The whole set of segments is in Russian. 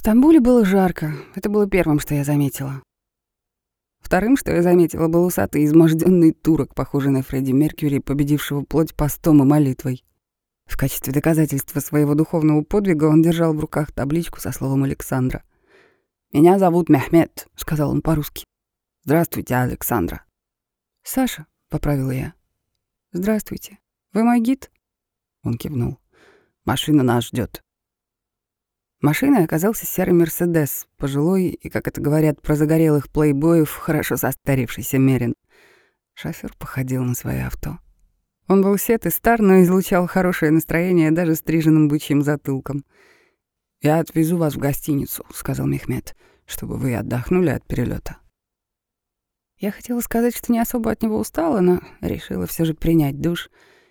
Стамбуле было жарко. Это было первым, что я заметила. Вторым, что я заметила, был усатый изможденный турок, похожий на Фредди Меркьюри, победившего плоть постом и молитвой. В качестве доказательства своего духовного подвига он держал в руках табличку со словом Александра. «Меня зовут Мехмед», — сказал он по-русски. «Здравствуйте, Александра». «Саша», — поправила я. «Здравствуйте. Вы мой гид?» Он кивнул. «Машина нас ждет. Машиной оказался серый «Мерседес», пожилой и, как это говорят про загорелых плейбоев, хорошо состарившийся Мерин. Шофёр походил на свое авто. Он был сет и стар, но излучал хорошее настроение даже стриженным бычьим затылком. «Я отвезу вас в гостиницу», — сказал Мехмед, «чтобы вы отдохнули от перелета. Я хотела сказать, что не особо от него устала, но решила все же принять душ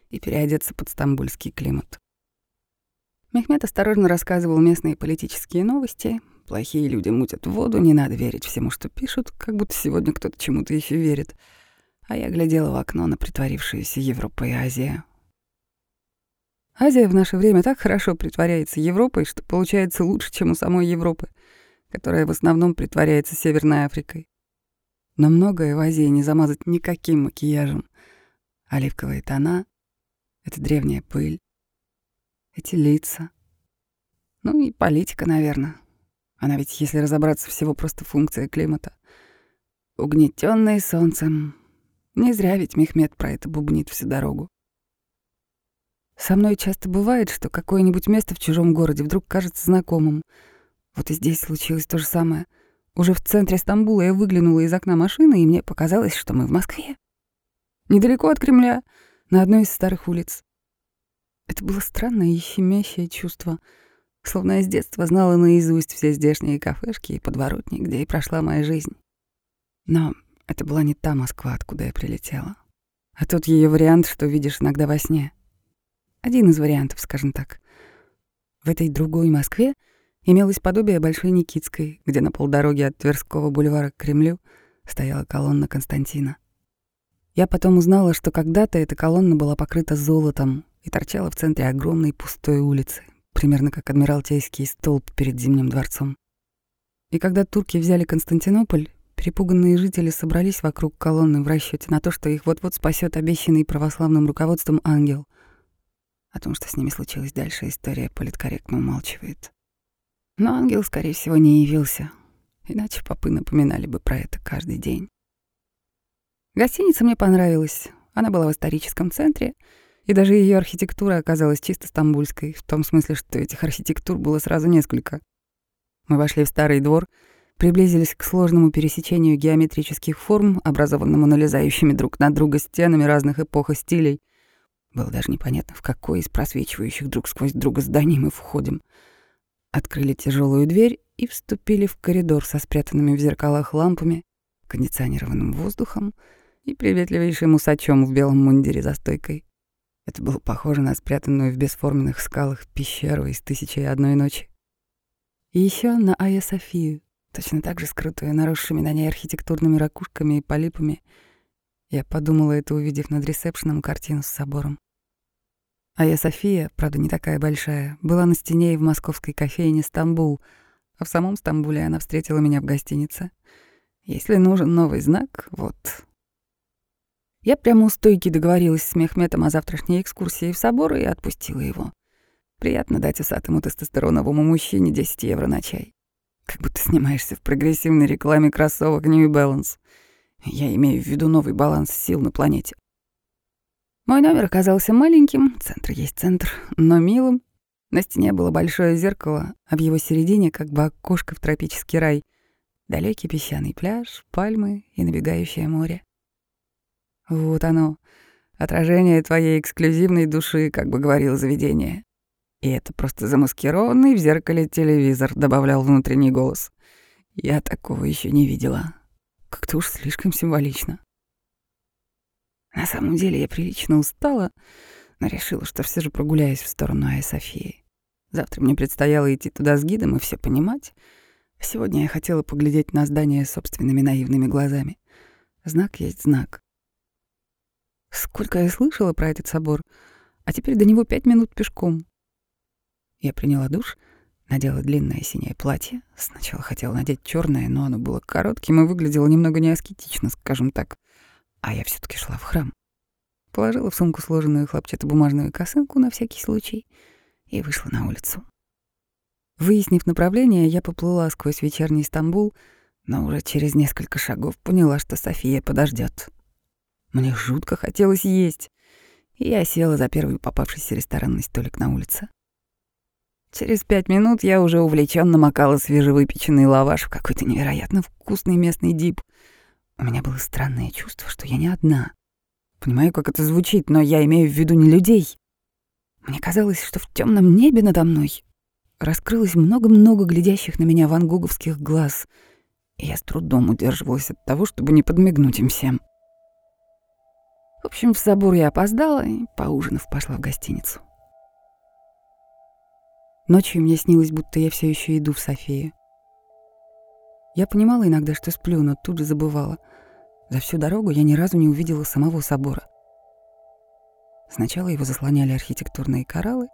и переодеться под стамбульский климат. Мехмед осторожно рассказывал местные политические новости. Плохие люди мутят воду, не надо верить всему, что пишут, как будто сегодня кто-то чему-то еще верит. А я глядела в окно на притворившуюся Европу и Азию. Азия в наше время так хорошо притворяется Европой, что получается лучше, чем у самой Европы, которая в основном притворяется Северной Африкой. Но многое в Азии не замазать никаким макияжем. Оливковые тона — это древняя пыль, эти лица. Ну и политика, наверное. Она ведь, если разобраться, всего просто функция климата. Угнетенные солнцем. Не зря ведь Мехмед про это бубнит всю дорогу. Со мной часто бывает, что какое-нибудь место в чужом городе вдруг кажется знакомым. Вот и здесь случилось то же самое. Уже в центре Стамбула я выглянула из окна машины, и мне показалось, что мы в Москве. Недалеко от Кремля, на одной из старых улиц. Это было странное и щемящее чувство, словно я с детства знала наизусть все здешние кафешки и подворотни, где и прошла моя жизнь. Но это была не та Москва, откуда я прилетела, а тот ее вариант, что видишь иногда во сне. Один из вариантов, скажем так. В этой другой Москве имелось подобие Большой Никитской, где на полдороге от Тверского бульвара к Кремлю стояла колонна Константина. Я потом узнала, что когда-то эта колонна была покрыта золотом, и торчала в центре огромной пустой улицы, примерно как адмиралтейский столб перед Зимним дворцом. И когда турки взяли Константинополь, перепуганные жители собрались вокруг колонны в расчете на то, что их вот-вот спасет обещанный православным руководством ангел. О том, что с ними случилось дальше, история политкорректно умалчивает. Но ангел, скорее всего, не явился, иначе попы напоминали бы про это каждый день. Гостиница мне понравилась. Она была в историческом центре — и даже ее архитектура оказалась чисто стамбульской, в том смысле, что этих архитектур было сразу несколько. Мы вошли в старый двор, приблизились к сложному пересечению геометрических форм, образованному налезающими друг на друга стенами разных эпох и стилей. Было даже непонятно, в какой из просвечивающих друг сквозь друга зданий мы входим. Открыли тяжелую дверь и вступили в коридор со спрятанными в зеркалах лампами, кондиционированным воздухом и приветливейшим усачом в белом мундире за стойкой. Это было похоже на спрятанную в бесформенных скалах пещеру из «Тысячи и одной ночи». И еще на Айя Софию, точно так же скрытую наросшими на ней архитектурными ракушками и полипами. Я подумала это, увидев над ресепшеном картину с собором. Айя София, правда, не такая большая, была на стене и в московской кофейне «Стамбул», а в самом Стамбуле она встретила меня в гостинице. Если нужен новый знак, вот, я прямо у стойки договорилась с Мехметом о завтрашней экскурсии в собор и отпустила его. Приятно дать усатому тестостероновому мужчине 10 евро на чай. Как будто снимаешься в прогрессивной рекламе кроссовок New Balance. Я имею в виду новый баланс сил на планете. Мой номер оказался маленьким, центр есть центр, но милым. На стене было большое зеркало, а в его середине как бы окошко в тропический рай. Далекий песчаный пляж, пальмы и набегающее море. Вот оно, отражение твоей эксклюзивной души, как бы говорило заведение. И это просто замаскированный в зеркале телевизор, добавлял внутренний голос. Я такого еще не видела. Как-то уж слишком символично. На самом деле я прилично устала, но решила, что все же прогуляюсь в сторону Айя Софии. Завтра мне предстояло идти туда с гидом и все понимать. Сегодня я хотела поглядеть на здание собственными наивными глазами. Знак есть знак. Сколько я слышала про этот собор, а теперь до него пять минут пешком. Я приняла душ, Надела длинное синее платье. Сначала хотела надеть черное, но оно было коротким и выглядело немного неаскетично, скажем так. А я все таки шла в храм. Положила в сумку сложенную хлопчатобумажную косынку на всякий случай и вышла на улицу. Выяснив направление, я поплыла сквозь вечерний Стамбул, но уже через несколько шагов поняла, что София подождет. Мне жутко хотелось есть, и я села за первый попавшийся ресторанный столик на улице. Через пять минут я уже увлеченно макала свежевыпеченный лаваш в какой-то невероятно вкусный местный дип. У меня было странное чувство, что я не одна. Понимаю, как это звучит, но я имею в виду не людей. Мне казалось, что в темном небе надо мной раскрылось много-много глядящих на меня вангоговских глаз, и я с трудом удерживалась от того, чтобы не подмигнуть им всем. В общем, в собор я опоздала и, поужинав, пошла в гостиницу. Ночью мне снилось, будто я все еще иду в Софию. Я понимала иногда, что сплю, но тут же забывала. За всю дорогу я ни разу не увидела самого собора. Сначала его заслоняли архитектурные кораллы,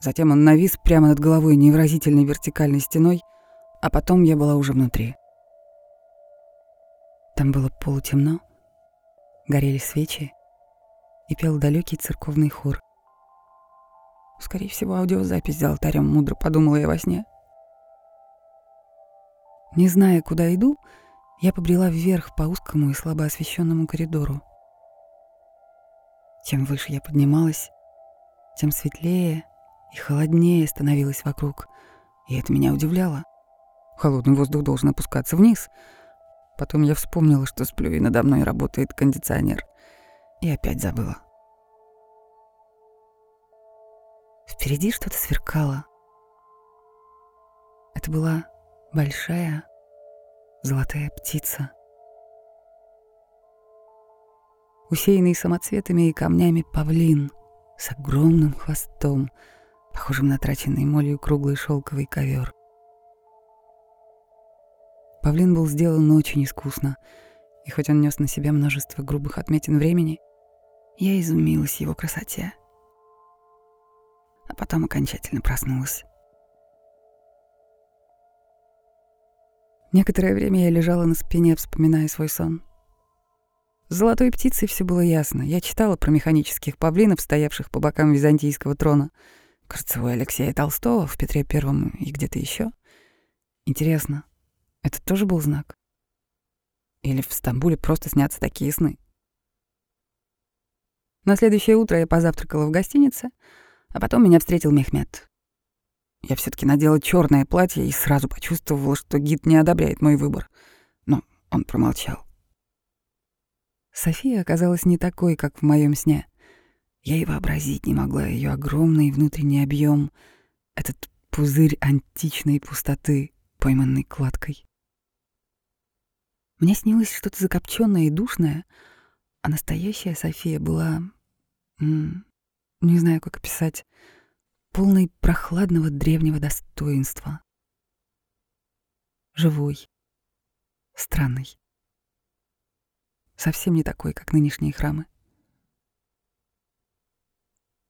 затем он навис прямо над головой невыразительной вертикальной стеной, а потом я была уже внутри. Там было полутемно, горели свечи и пел далекий церковный хор. Скорее всего, аудиозапись за алтарем, мудро подумала я во сне. Не зная, куда иду, я побрела вверх по узкому и слабо освещенному коридору. Чем выше я поднималась, тем светлее и холоднее становилось вокруг, и это меня удивляло. Холодный воздух должен опускаться вниз. Потом я вспомнила, что сплю, и надо мной работает кондиционер. И опять забыла. Впереди что-то сверкало. Это была большая золотая птица. Усеянный самоцветами и камнями павлин с огромным хвостом, похожим на траченный молью круглый шелковый ковер. Павлин был сделан очень искусно, и хоть он нес на себе множество грубых отметин времени, я изумилась его красоте а потом окончательно проснулась. Некоторое время я лежала на спине, вспоминая свой сон. С золотой птицей все было ясно. Я читала про механических павлинов, стоявших по бокам византийского трона. Кажется, у Алексея Толстого в Петре Первом и где-то еще. Интересно, это тоже был знак? Или в Стамбуле просто снятся такие сны? На следующее утро я позавтракала в гостинице — а потом меня встретил Мехмед. Я все таки надела черное платье и сразу почувствовала, что гид не одобряет мой выбор. Но он промолчал. София оказалась не такой, как в моем сне. Я и вообразить не могла ее огромный внутренний объем, этот пузырь античной пустоты, пойманный кладкой. Мне снилось что-то закопченное и душное, а настоящая София была не знаю, как описать, полный прохладного древнего достоинства. Живой, странный. Совсем не такой, как нынешние храмы.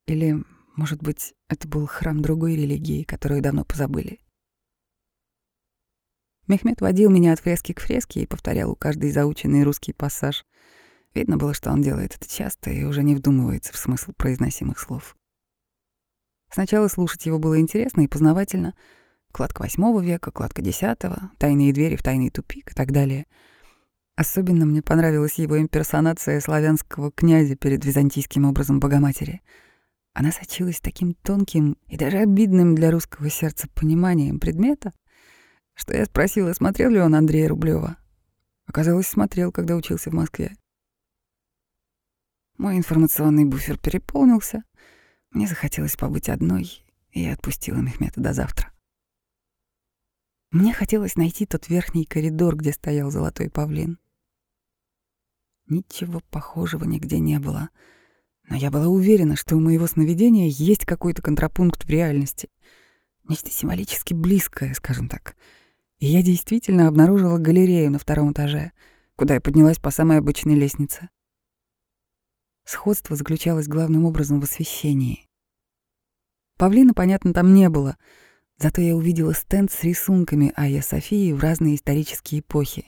Или, может быть, это был храм другой религии, которую давно позабыли. Мехмед водил меня от фрески к фреске и повторял у каждой заученный русский пассаж — Видно было, что он делает это часто и уже не вдумывается в смысл произносимых слов. Сначала слушать его было интересно и познавательно. Кладка восьмого века, кладка десятого, тайные двери в тайный тупик и так далее. Особенно мне понравилась его имперсонация славянского князя перед византийским образом Богоматери. Она сочилась таким тонким и даже обидным для русского сердца пониманием предмета, что я спросила, смотрел ли он Андрея Рублева. Оказалось, смотрел, когда учился в Москве. Мой информационный буфер переполнился. Мне захотелось побыть одной, и я отпустила Мехмета до завтра. Мне хотелось найти тот верхний коридор, где стоял золотой павлин. Ничего похожего нигде не было, но я была уверена, что у моего сновидения есть какой-то контрапункт в реальности. Нечто символически близкое, скажем так. И я действительно обнаружила галерею на втором этаже, куда я поднялась по самой обычной лестнице. Сходство заключалось главным образом в освещении. Павлина, понятно, там не было, Зато я увидела стенд с рисунками Айя Софии в разные исторические эпохи.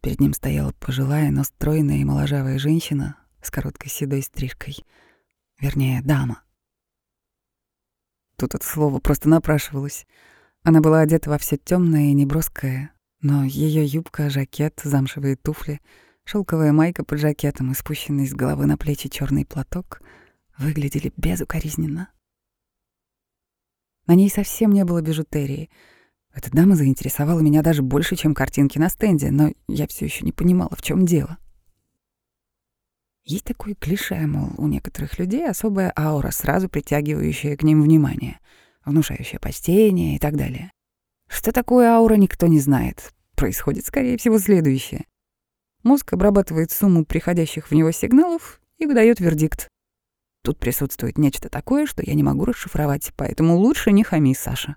Перед ним стояла пожилая, но стройная и моложавая женщина с короткой седой стрижкой. Вернее, дама. Тут это слово просто напрашивалось. Она была одета во все темное и неброское, но ее юбка, жакет, замшевые туфли, шелковая майка под жакетом и спущенный с головы на плечи черный платок выглядели безукоризненно. На ней совсем не было бижутерии. Эта дама заинтересовала меня даже больше, чем картинки на стенде, но я все еще не понимала, в чем дело. Есть такое клише, мол, у некоторых людей особая аура, сразу притягивающая к ним внимание, внушающая почтение и так далее. Что такое аура, никто не знает. Происходит, скорее всего, следующее. Мозг обрабатывает сумму приходящих в него сигналов и выдает вердикт. Тут присутствует нечто такое, что я не могу расшифровать, поэтому лучше не хами, Саша.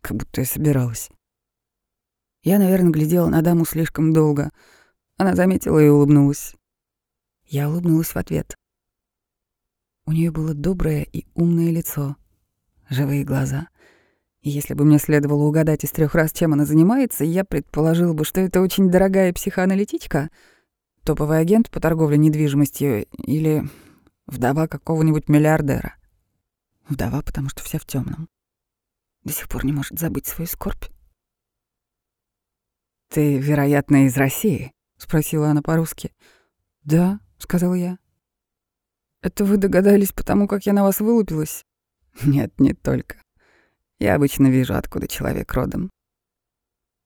Как будто я собиралась. Я, наверное, глядела на даму слишком долго. Она заметила и улыбнулась. Я улыбнулась в ответ. У нее было доброе и умное лицо, живые глаза. Если бы мне следовало угадать из трех раз, чем она занимается, я предположила бы, что это очень дорогая психоаналитичка, топовый агент по торговле недвижимостью или вдова какого-нибудь миллиардера. Вдова, потому что вся в темном. До сих пор не может забыть свою скорбь. «Ты, вероятно, из России?» — спросила она по-русски. «Да», сказал я. Это вы догадались потому, как я на вас вылупилась? Нет, не только. Я обычно вижу, откуда человек родом.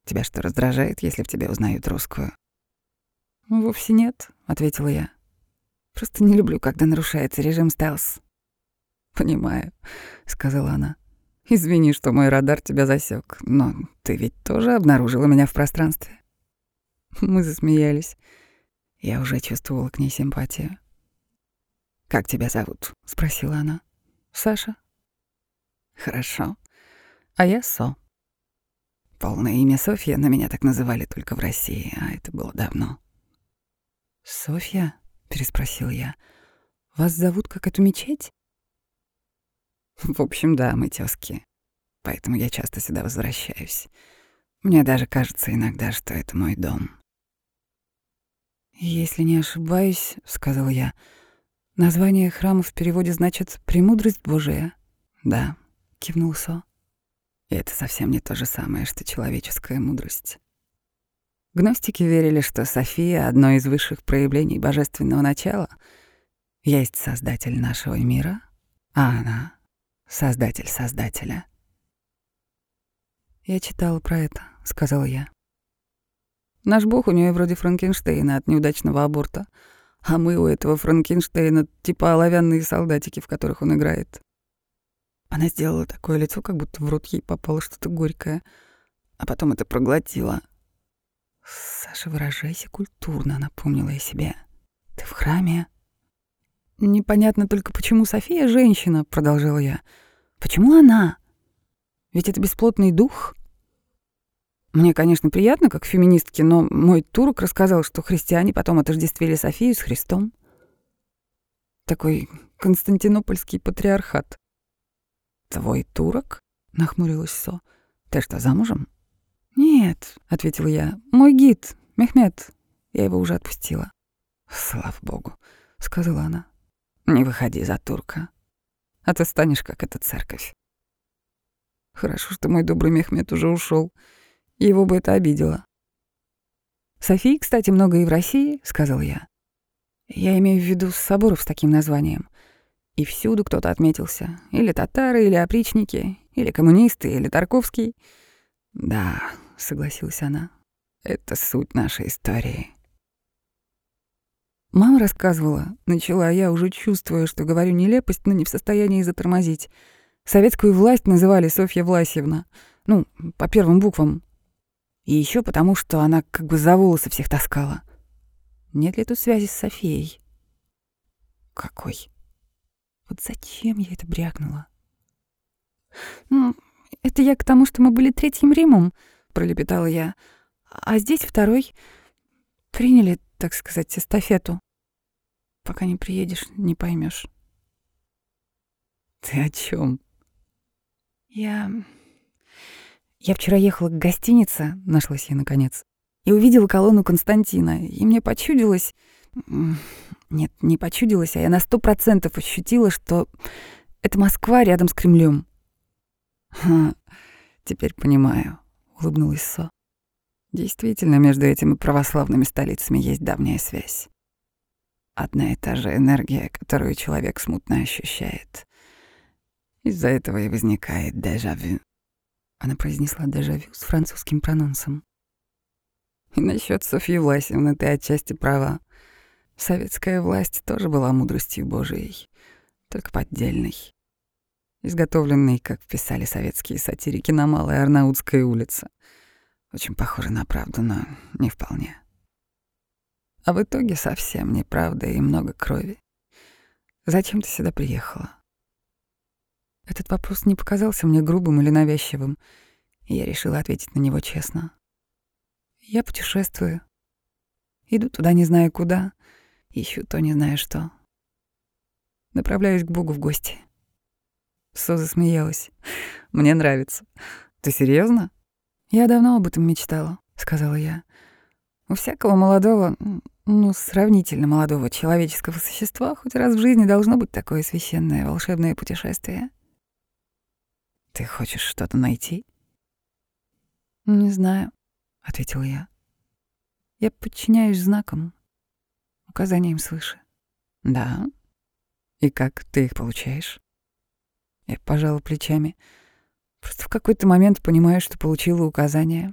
Тебя что, раздражает, если в тебе узнают русскую? Вовсе нет, ответила я. Просто не люблю, когда нарушается режим стелс. Понимаю, сказала она. Извини, что мой радар тебя засек, но ты ведь тоже обнаружила меня в пространстве. Мы засмеялись. Я уже чувствовала к ней симпатию. «Как тебя зовут?» — спросила она. «Саша». «Хорошо. А я Со». Полное имя Софья, но меня так называли только в России, а это было давно. «Софья?» — переспросил я. «Вас зовут как эту мечеть?» «В общем, да, мы тёзки. Поэтому я часто сюда возвращаюсь. Мне даже кажется иногда, что это мой дом». «Если не ошибаюсь», — сказал я, — «название храма в переводе значит «премудрость Божия». «Да», — кивнул Со. И это совсем не то же самое, что человеческая мудрость. Гностики верили, что София — одно из высших проявлений божественного начала, есть создатель нашего мира, а она — создатель Создателя. «Я читала про это», — сказала я. Наш бог у нее вроде Франкенштейна от неудачного аборта. А мы у этого Франкенштейна типа оловянные солдатики, в которых он играет. Она сделала такое лицо, как будто в рот ей попало что-то горькое, а потом это проглотила. «Саша, выражайся культурно», — напомнила я себе. «Ты в храме?» «Непонятно только, почему София женщина», — продолжила я. «Почему она? Ведь это бесплотный дух, мне, конечно, приятно, как феминистке, но мой турок рассказал, что христиане потом отождествили Софию с Христом. Такой константинопольский патриархат. «Твой турок?» — нахмурилась Со. «Ты что, замужем?» «Нет», — ответила я. «Мой гид, Мехмед. Я его уже отпустила». «Слава богу», — сказала она. «Не выходи за турка, а ты станешь, как эта церковь». Хорошо, что мой добрый Мехмед уже ушел. Его бы это обидело. «Софии, кстати, много и в России», — сказал я. «Я имею в виду соборов с таким названием. И всюду кто-то отметился. Или татары, или опричники, или коммунисты, или Тарковский». «Да», — согласилась она, — «это суть нашей истории». Мама рассказывала, начала я, уже чувствуя, что говорю нелепость, но не в состоянии затормозить. Советскую власть называли Софья Власьевна. Ну, по первым буквам. И еще потому, что она как бы за волосы всех таскала. Нет ли тут связи с Софией? Какой? Вот зачем я это брякнула? Ну, это я к тому, что мы были третьим Римом, пролепетала я. А здесь второй. Приняли, так сказать, эстафету. Пока не приедешь, не поймешь. Ты о чем? Я... Я вчера ехала к гостинице, нашлась я наконец, и увидела колонну Константина, и мне почудилось... Нет, не почудилось, а я на сто процентов ощутила, что это Москва рядом с Кремлем. «Ха, теперь понимаю», — улыбнулась Со. «Действительно, между этими православными столицами есть давняя связь. Одна и та же энергия, которую человек смутно ощущает. Из-за этого и возникает дежавю». Она произнесла дежавю с французским прононсом. «И насчет Софьи Власевны ты отчасти права. Советская власть тоже была мудростью Божией, только поддельной. Изготовленной, как писали советские сатирики, на Малой Арнаутской улице. Очень похоже на правду, но не вполне. А в итоге совсем неправда и много крови. Зачем ты сюда приехала? Этот вопрос не показался мне грубым или навязчивым, и я решила ответить на него честно. Я путешествую. Иду туда не зная куда, Ищу то не знаю что. Направляюсь к Богу в гости. Со засмеялась. Мне нравится. Ты серьезно? Я давно об этом мечтала, сказала я. У всякого молодого, ну, сравнительно молодого человеческого существа хоть раз в жизни должно быть такое священное волшебное путешествие. Ты хочешь что-то найти? Не знаю, ответила я. Я подчиняюсь знакам, указаниям свыше. Да. И как ты их получаешь? Я пожала плечами. Просто в какой-то момент понимаю, что получила указания.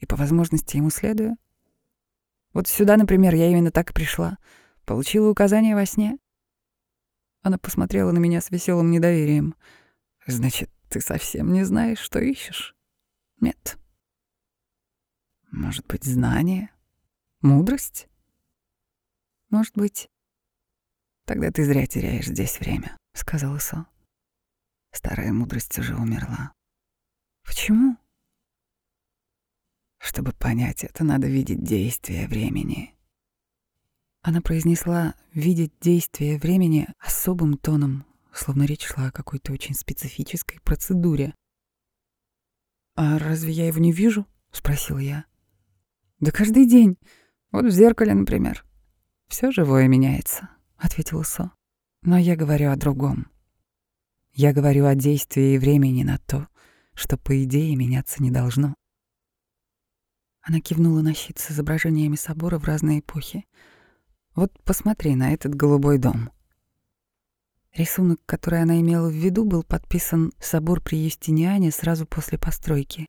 И по возможности ему следую. Вот сюда, например, я именно так и пришла. Получила указания во сне. Она посмотрела на меня с веселым недоверием. Значит, ты совсем не знаешь, что ищешь? Нет. Может быть, знание? Мудрость? Может быть. Тогда ты зря теряешь здесь время, сказал Исо. Старая мудрость уже умерла. Почему? Чтобы понять это, надо видеть действие времени. Она произнесла «видеть действие времени» особым тоном, словно речь шла о какой-то очень специфической процедуре. «А разве я его не вижу?» — спросил я. «Да каждый день. Вот в зеркале, например. Все живое меняется», — ответил Со. «Но я говорю о другом. Я говорю о действии времени на то, что, по идее, меняться не должно». Она кивнула на щит с изображениями собора в разные эпохи. «Вот посмотри на этот голубой дом». Рисунок, который она имела в виду, был подписан «Собор при Юстиниане» сразу после постройки.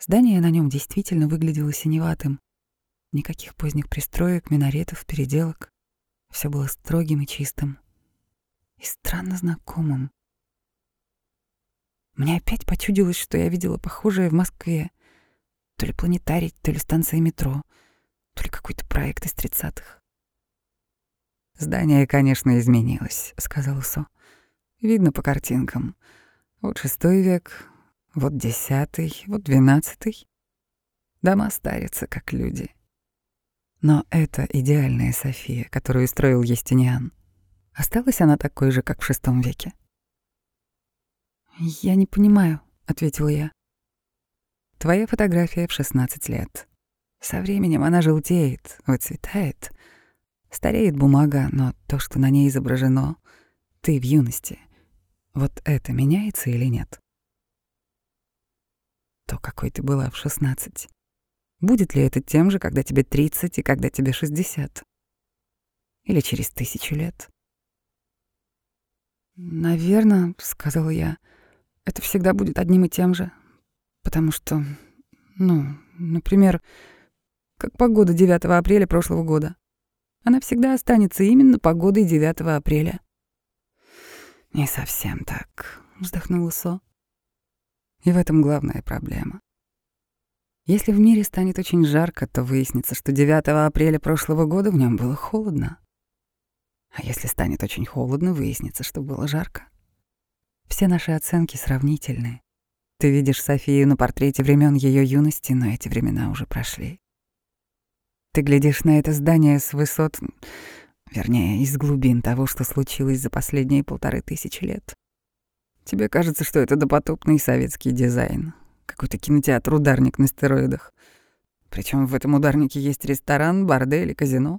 Здание на нем действительно выглядело синеватым, Никаких поздних пристроек, минаретов, переделок. Все было строгим и чистым. И странно знакомым. Мне опять почудилось, что я видела похожее в Москве. То ли планетарий, то ли станция метро, то ли какой-то проект из тридцатых. «Здание, конечно, изменилось», — сказал Со. «Видно по картинкам. Вот шестой век, вот десятый, вот двенадцатый. Дома старятся, как люди. Но это идеальная София, которую строил Естиниан. Осталась она такой же, как в шестом веке? «Я не понимаю», — ответила я. «Твоя фотография в 16 лет. Со временем она желтеет, выцветает. Стареет бумага, но то, что на ней изображено, ты в юности. Вот это меняется или нет?» То, какой ты была в 16. Будет ли это тем же, когда тебе 30 и когда тебе 60? Или через тысячу лет? «Наверное», — сказала я, — «это всегда будет одним и тем же. Потому что, ну, например, как погода 9 апреля прошлого года. Она всегда останется именно погодой 9 апреля». «Не совсем так», — вздохнула Со. «И в этом главная проблема. Если в мире станет очень жарко, то выяснится, что 9 апреля прошлого года в нем было холодно. А если станет очень холодно, выяснится, что было жарко. Все наши оценки сравнительны. Ты видишь Софию на портрете времен ее юности, но эти времена уже прошли. Ты глядишь на это здание с высот, вернее, из глубин того, что случилось за последние полторы тысячи лет. Тебе кажется, что это допотопный советский дизайн. Какой-то кинотеатр-ударник на стероидах. Причем в этом ударнике есть ресторан, бордель и казино.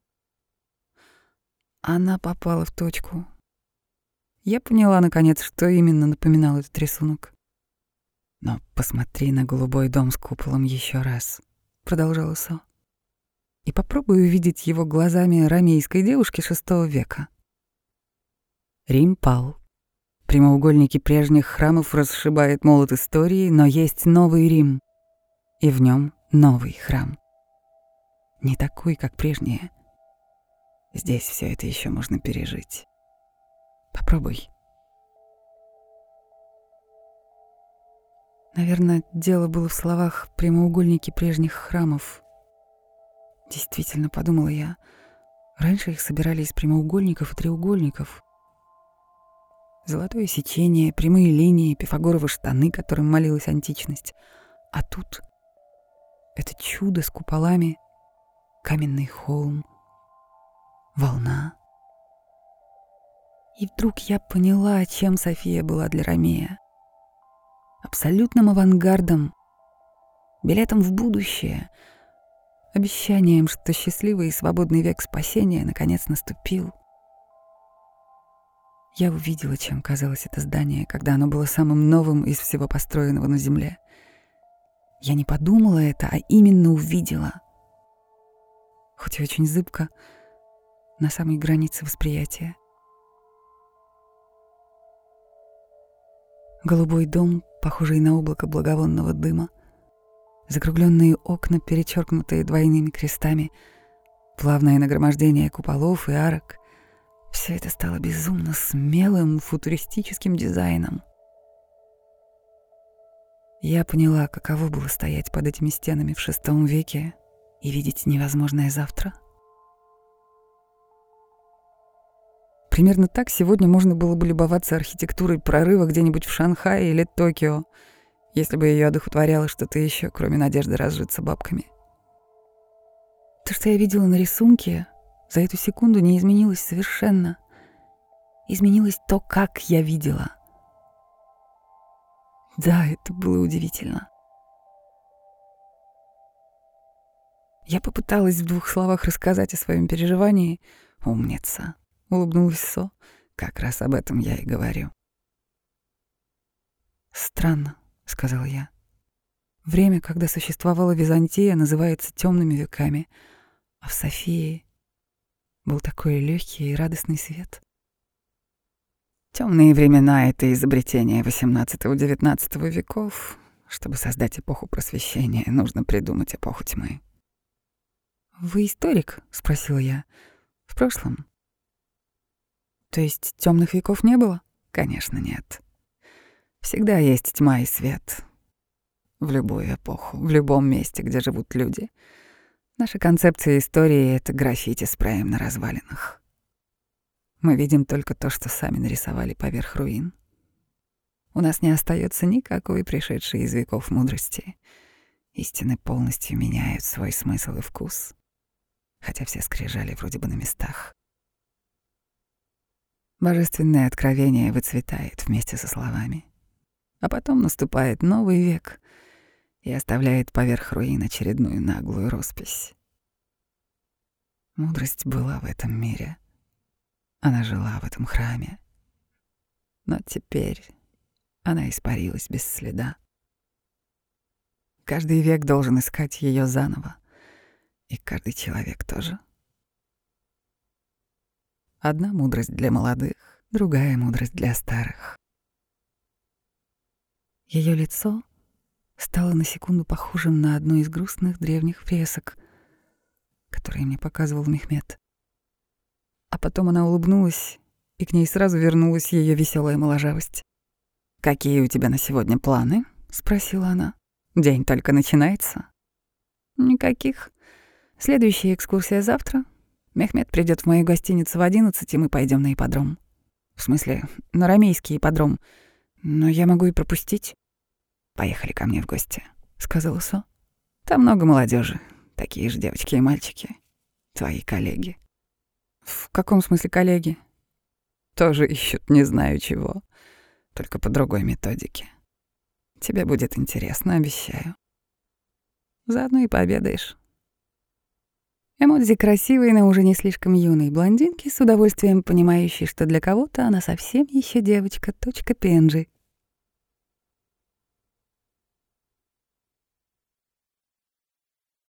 Она попала в точку. Я поняла, наконец, что именно напоминал этот рисунок. «Но посмотри на голубой дом с куполом еще раз», — продолжала Со. «И попробуй увидеть его глазами рамейской девушки шестого века». Рим пал. Прямоугольники прежних храмов расшибает молот истории, но есть новый Рим, и в нем новый храм. Не такой, как прежние. Здесь все это еще можно пережить. Попробуй. Наверное, дело было в словах прямоугольники прежних храмов. Действительно, подумала я, раньше их собирали из прямоугольников и треугольников. Золотое сечение, прямые линии, пифагоровы штаны, которым молилась античность. А тут это чудо с куполами, каменный холм, волна. И вдруг я поняла, чем София была для Ромея абсолютным авангардом, билетом в будущее, обещанием, что счастливый и свободный век спасения наконец наступил. Я увидела, чем казалось это здание, когда оно было самым новым из всего построенного на Земле. Я не подумала это, а именно увидела. Хоть и очень зыбко, на самой границе восприятия. Голубой дом похожий на облако благовонного дыма, закругленные окна, перечеркнутые двойными крестами, плавное нагромождение куполов и арок. Все это стало безумно смелым футуристическим дизайном. Я поняла, каково было стоять под этими стенами в шестом веке и видеть невозможное завтра — Примерно так сегодня можно было бы любоваться архитектурой прорыва где-нибудь в Шанхае или Токио, если бы ее одухотворяло что-то еще, кроме надежды разжиться бабками. То, что я видела на рисунке, за эту секунду не изменилось совершенно. Изменилось то, как я видела. Да, это было удивительно. Я попыталась в двух словах рассказать о своем переживании. Умница. — улыбнулась Со. «Как раз об этом я и говорю». «Странно», — сказал я. «Время, когда существовала Византия, называется темными веками, а в Софии был такой легкий и радостный свет». Темные времена — это изобретение XVIII-XIX веков. Чтобы создать эпоху просвещения, нужно придумать эпоху тьмы. «Вы историк?» — спросила я. «В прошлом?» То есть темных веков не было? Конечно, нет. Всегда есть тьма и свет. В любую эпоху, в любом месте, где живут люди. Наша концепция истории — это граффити спреем на развалинах. Мы видим только то, что сами нарисовали поверх руин. У нас не остается никакой пришедшей из веков мудрости. Истины полностью меняют свой смысл и вкус, хотя все скрижали вроде бы на местах. Божественное откровение выцветает вместе со словами. А потом наступает новый век и оставляет поверх руин очередную наглую роспись. Мудрость была в этом мире. Она жила в этом храме. Но теперь она испарилась без следа. Каждый век должен искать ее заново, и каждый человек тоже. Одна мудрость для молодых, другая мудрость для старых. Ее лицо стало на секунду похожим на одну из грустных древних фресок, которые мне показывал Мехмед. А потом она улыбнулась, и к ней сразу вернулась ее веселая моложавость. «Какие у тебя на сегодня планы?» — спросила она. «День только начинается». «Никаких. Следующая экскурсия завтра, Мехмед придет в мою гостиницу в одиннадцать, и мы пойдем на ипподром. В смысле, на рамейский ипподром. Но я могу и пропустить. Поехали ко мне в гости, сказала Со. Там много молодежи, такие же девочки и мальчики. Твои коллеги. В каком смысле коллеги? Тоже ищут не знаю чего. только по другой методике. Тебе будет интересно, обещаю. Заодно и пообедаешь. Эмодзи красивой, но уже не слишком юной блондинки, с удовольствием понимающей, что для кого-то она совсем еще девочка, точка Пенджи.